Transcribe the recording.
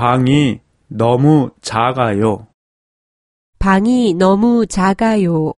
방이 너무 작아요. 방이 너무 작아요.